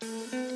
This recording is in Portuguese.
Música